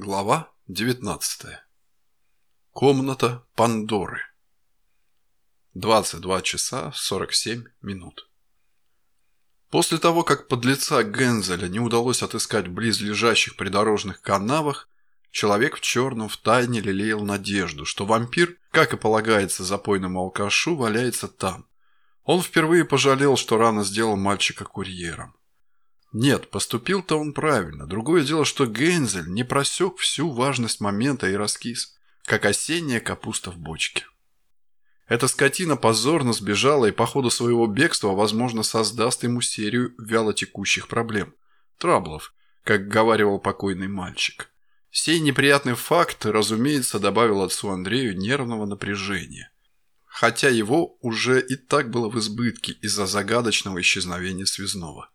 Глава 19. Комната Пандоры. 22 часа 47 минут. После того, как подлеца Гензеля не удалось отыскать близлежащих придорожных канавах, человек в черном втайне лелеял надежду, что вампир, как и полагается запойному алкашу, валяется там. Он впервые пожалел, что рано сделал мальчика курьером. Нет, поступил-то он правильно. Другое дело, что Гензель не просек всю важность момента и раскис, как осенняя капуста в бочке. Эта скотина позорно сбежала и по ходу своего бегства, возможно, создаст ему серию вялотекущих проблем. Траблов, как говаривал покойный мальчик. Сей неприятный факт, разумеется, добавил отцу Андрею нервного напряжения. Хотя его уже и так было в избытке из-за загадочного исчезновения связного.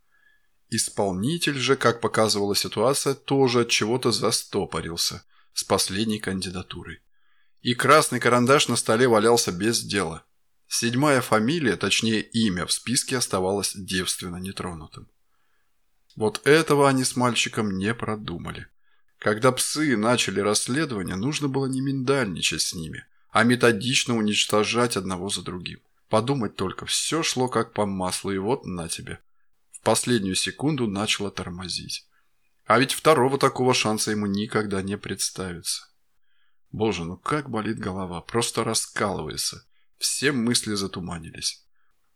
Исполнитель же, как показывала ситуация, тоже от чего-то застопорился с последней кандидатурой. И красный карандаш на столе валялся без дела. Седьмая фамилия, точнее имя, в списке оставалось девственно нетронутым. Вот этого они с мальчиком не продумали. Когда псы начали расследование, нужно было не миндальничать с ними, а методично уничтожать одного за другим. Подумать только, все шло как по маслу, и вот на тебе – последнюю секунду начало тормозить. А ведь второго такого шанса ему никогда не представится. Боже, ну как болит голова, просто раскалывается. Все мысли затуманились.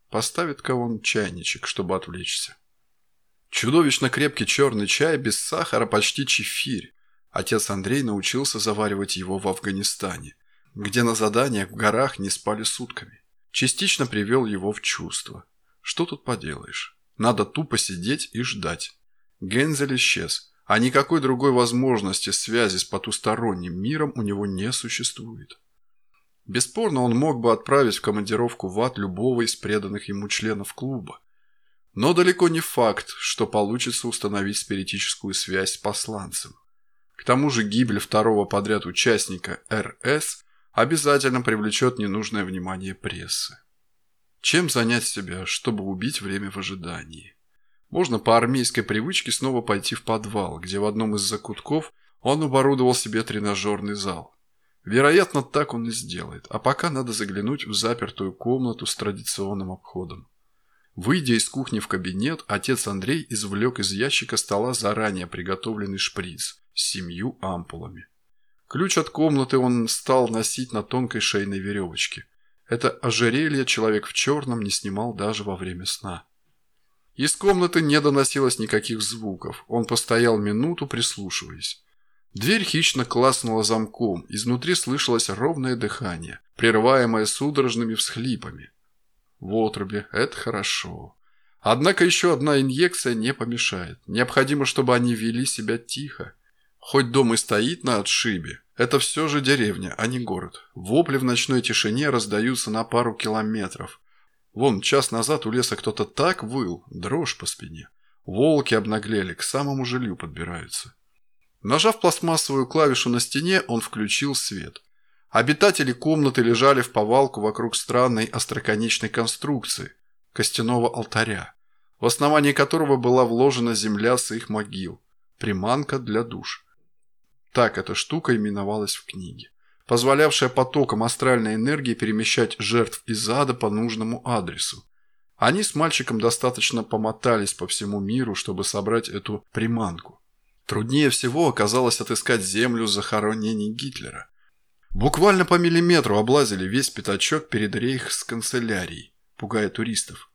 Поставит-ка он чайничек, чтобы отвлечься. Чудовищно крепкий черный чай без сахара, почти чефирь. Отец Андрей научился заваривать его в Афганистане, где на заданиях в горах не спали сутками. Частично привел его в чувство. Что тут поделаешь? Надо тупо сидеть и ждать. Гензель исчез, а никакой другой возможности связи с потусторонним миром у него не существует. Бесспорно, он мог бы отправить в командировку в ад любого из преданных ему членов клуба. Но далеко не факт, что получится установить спиритическую связь с посланцем. К тому же гибель второго подряд участника РС обязательно привлечет ненужное внимание прессы. Чем занять себя, чтобы убить время в ожидании? Можно по армейской привычке снова пойти в подвал, где в одном из закутков он оборудовал себе тренажерный зал. Вероятно, так он и сделает, а пока надо заглянуть в запертую комнату с традиционным обходом. Выйдя из кухни в кабинет, отец Андрей извлек из ящика стола заранее приготовленный шприц с семью ампулами. Ключ от комнаты он стал носить на тонкой шейной веревочке – это ожерелье человек в черном не снимал даже во время сна. Из комнаты не доносилось никаких звуков. Он постоял минуту, прислушиваясь. Дверь хищно класнула замком, изнутри слышалось ровное дыхание, прерываемое судорожными всхлипами. В отрубе это хорошо. Однако еще одна инъекция не помешает. Необходимо, чтобы они вели себя тихо. Хоть дом и стоит на отшибе, это все же деревня, а не город. Вопли в ночной тишине раздаются на пару километров. Вон, час назад у леса кто-то так выл, дрожь по спине. Волки обнаглели, к самому жилью подбираются. Нажав пластмассовую клавишу на стене, он включил свет. Обитатели комнаты лежали в повалку вокруг странной остроконечной конструкции – костяного алтаря, в основании которого была вложена земля с их могил, приманка для душ. Так эта штука именовалась в книге, позволявшая потоком астральной энергии перемещать жертв из ада по нужному адресу. Они с мальчиком достаточно помотались по всему миру, чтобы собрать эту приманку. Труднее всего оказалось отыскать землю захоронений Гитлера. Буквально по миллиметру облазили весь пятачок перед рейхсканцелярией, пугая туристов.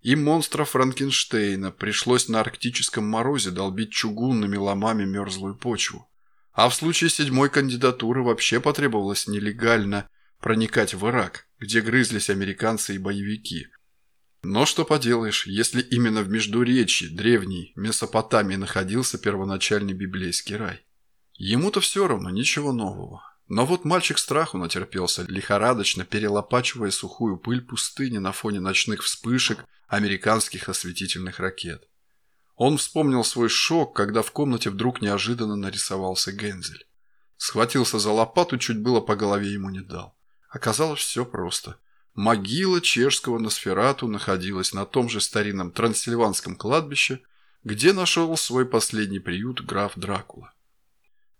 И монстра Франкенштейна пришлось на арктическом морозе долбить чугунными ломами мерзлую почву. А в случае седьмой кандидатуры вообще потребовалось нелегально проникать в Ирак, где грызлись американцы и боевики. Но что поделаешь, если именно в Междуречье, древней Месопотамии, находился первоначальный библейский рай. Ему-то все равно, ничего нового. Но вот мальчик страху натерпелся, лихорадочно перелопачивая сухую пыль пустыни на фоне ночных вспышек американских осветительных ракет. Он вспомнил свой шок, когда в комнате вдруг неожиданно нарисовался Гензель. Схватился за лопату, чуть было по голове ему не дал. Оказалось все просто. Могила чешского Носферату находилась на том же старинном трансильванском кладбище, где нашел свой последний приют граф Дракула.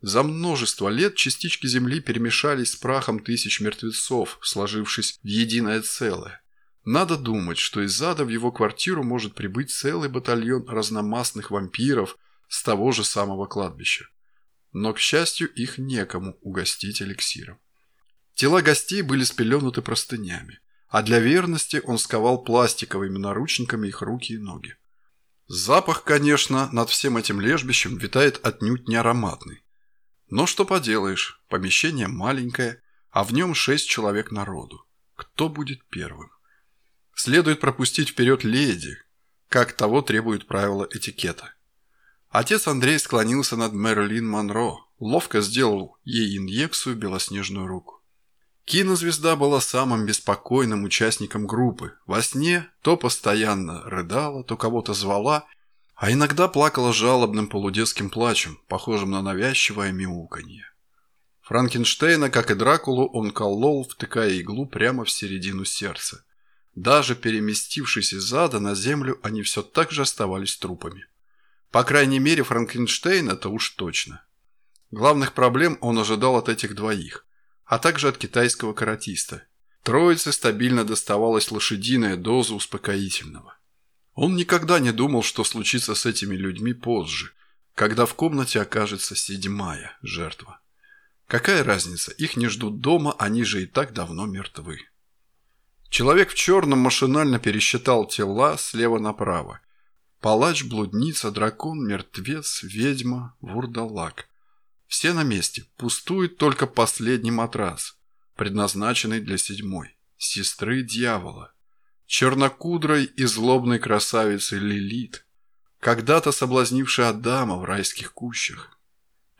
За множество лет частички Земли перемешались с прахом тысяч мертвецов, сложившись в единое целое. Надо думать, что из ада в его квартиру может прибыть целый батальон разномастных вампиров с того же самого кладбища. Но, к счастью, их некому угостить эликсиром. Тела гостей были спеленуты простынями, а для верности он сковал пластиковыми наручниками их руки и ноги. Запах, конечно, над всем этим лежбищем витает отнюдь не ароматный. Но что поделаешь, помещение маленькое, а в нем шесть человек народу. Кто будет первым? Следует пропустить вперед леди, как того требует правила этикета. Отец Андрей склонился над Мерлин Монро, ловко сделал ей инъекцию белоснежную руку. Кинозвезда была самым беспокойным участником группы. Во сне то постоянно рыдала, то кого-то звала, а иногда плакала жалобным полудетским плачем, похожим на навязчивое мяуканье. Франкенштейна, как и Дракулу, он колол, втыкая иглу прямо в середину сердца. Даже переместившись из ада на землю, они все так же оставались трупами. По крайней мере, Франкенштейн это уж точно. Главных проблем он ожидал от этих двоих, а также от китайского каратиста. Троице стабильно доставалась лошадиная доза успокоительного. Он никогда не думал, что случится с этими людьми позже, когда в комнате окажется седьмая жертва. Какая разница, их не ждут дома, они же и так давно мертвы. Человек в черном машинально пересчитал тела слева направо. Палач, блудница, дракон, мертвец, ведьма, вурдалак. Все на месте, пустует только последний матрас, предназначенный для седьмой, сестры дьявола. Чернокудрой и злобной красавицы Лилит, когда-то соблазнившей Адама в райских кущах.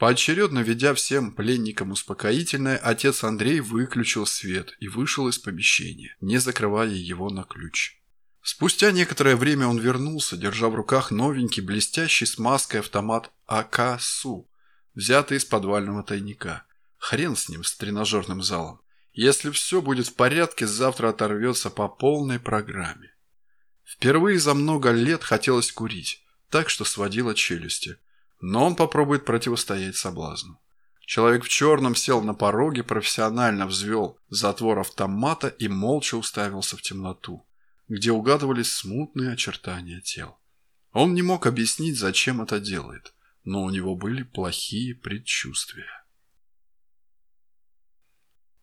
Поочередно ведя всем пленникам успокоительное, отец Андрей выключил свет и вышел из помещения, не закрывая его на ключ. Спустя некоторое время он вернулся, держа в руках новенький, блестящий с маской автомат АК-СУ, взятый из подвального тайника. Хрен с ним, с тренажерным залом. Если все будет в порядке, завтра оторвется по полной программе. Впервые за много лет хотелось курить, так что сводило челюсти. Но он попробует противостоять соблазну. Человек в черном сел на пороге, профессионально взвел затвор автомата и молча уставился в темноту, где угадывались смутные очертания тел. Он не мог объяснить, зачем это делает, но у него были плохие предчувствия.